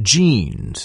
jeans.